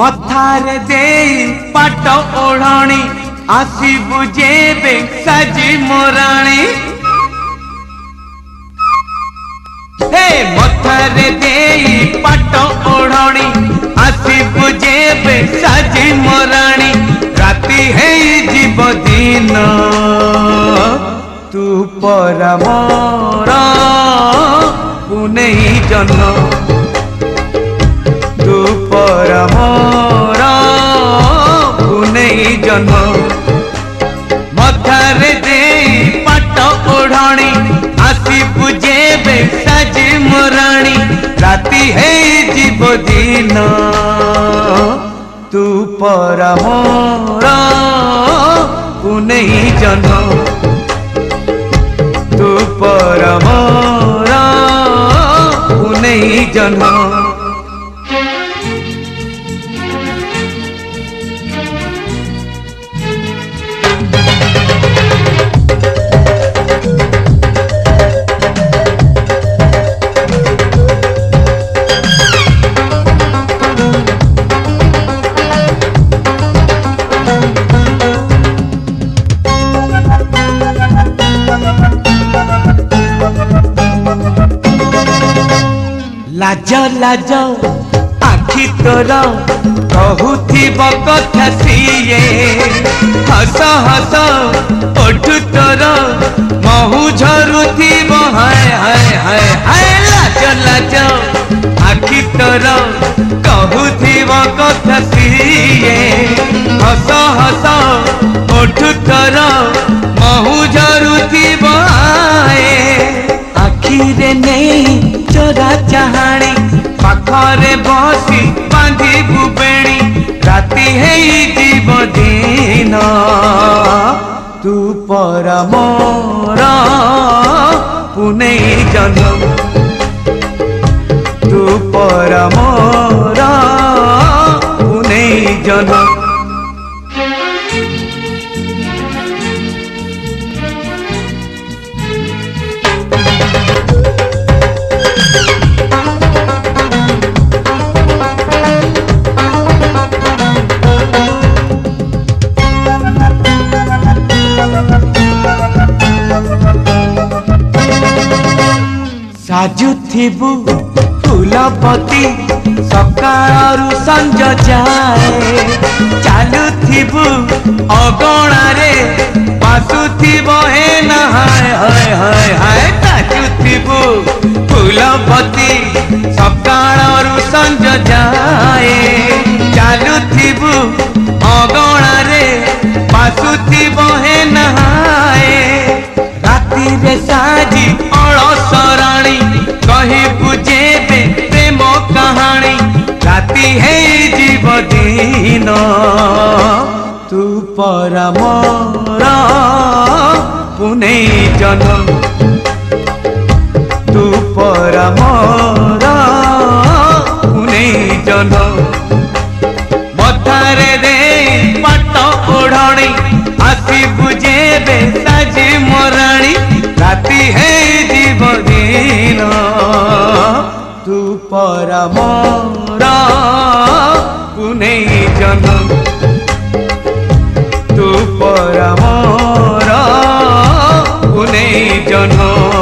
मथारे दे पट ओढ़णी आसी बुजे बे सजी मोराणी हे मथारे दे पट ओढ़णी आसी बुजे बे सजी मोराणी राति हे जीव दिन तू परम पुनेई जन्म तू परम ଜହ୍ନ ମଥାରେ ଦେଇ ପାଟ ଓଢ଼ଣୀ ଆସିବୁ ଯେବେ ସାଜି ମୋରାଣୀ ରାତି ହେଇଯିବ ଦିନ ତୁ ପରା ମୋର ପୁନେଇ ଜହ୍ନ ତୁ ପରା ମୋର ପୁନେଇ ଜହ୍ନ लाजा लाजा आखी तोरा कहू थी हस हस ओठ तोरा महू झरू थी हाय हाय हाय हाय लाजा लाजा आखी तोरा कहू थी हस हस ओठ तोरा महू झरू थी नहीं ତୋରା ଚାହାଣୀ ପାଖରେ ବସି ବାନ୍ଧିବୁ ବେଣୀ ରାତି ହେଇଯିବ ଦିନ ତୁ ପର ମୋର ପୁନେଇ ଜନ୍ମ ତୁ ପର ମୋର ବାଜୁଥିବୁ ଫୁଲପତି ସକାଳରୁ ସଞ୍ଜ ଯାଏ ଚାଲୁଥିବୁ ଅଗଣାରେ ବାଜୁଥିବ ହେ ନା ହାଏ ହାଏ ହାଏ ହାଏ मोरा जन्म तु पर मोरा कुनै जन्म मथारे दे पाट ओढणी आसी बुझे बे साजे राति हे जीव दिन तु पर मोरा जन्म সকলেই জনম